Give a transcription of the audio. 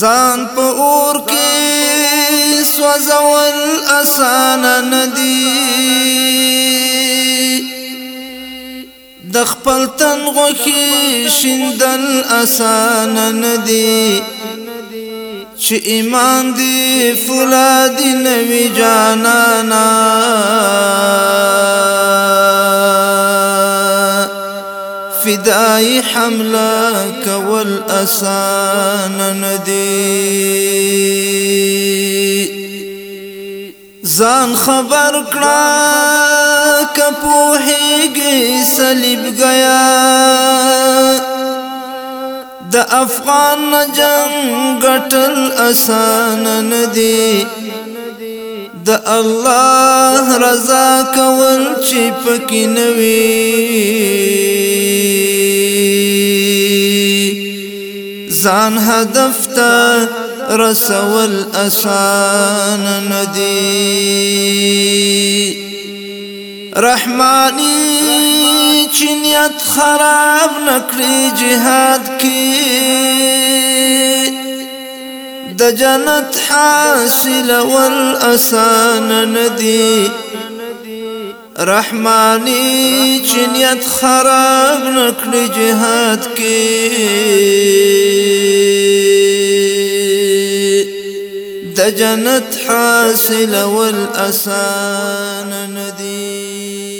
ځان په اور کې سوځول آسان نه دی د خپل تن غوخي شیندل آسان نه دی چې ایمان دی فولاد نوي جانانا فدای حمله کول آسان ندی ځان خبر کړه کپوهیږي صلیب گیا د افغان جنگ ټل آسان ندی د الله رضا کول چې پکې نوي ځان هدف رس والاسان ندي رحماني رحمانی چنیت خراب نكري جهاد کې د جنت حاصل والاسان ندي رحماني رحمانی خراب نكري جهاد کې دجنت حاسل والأسان نذير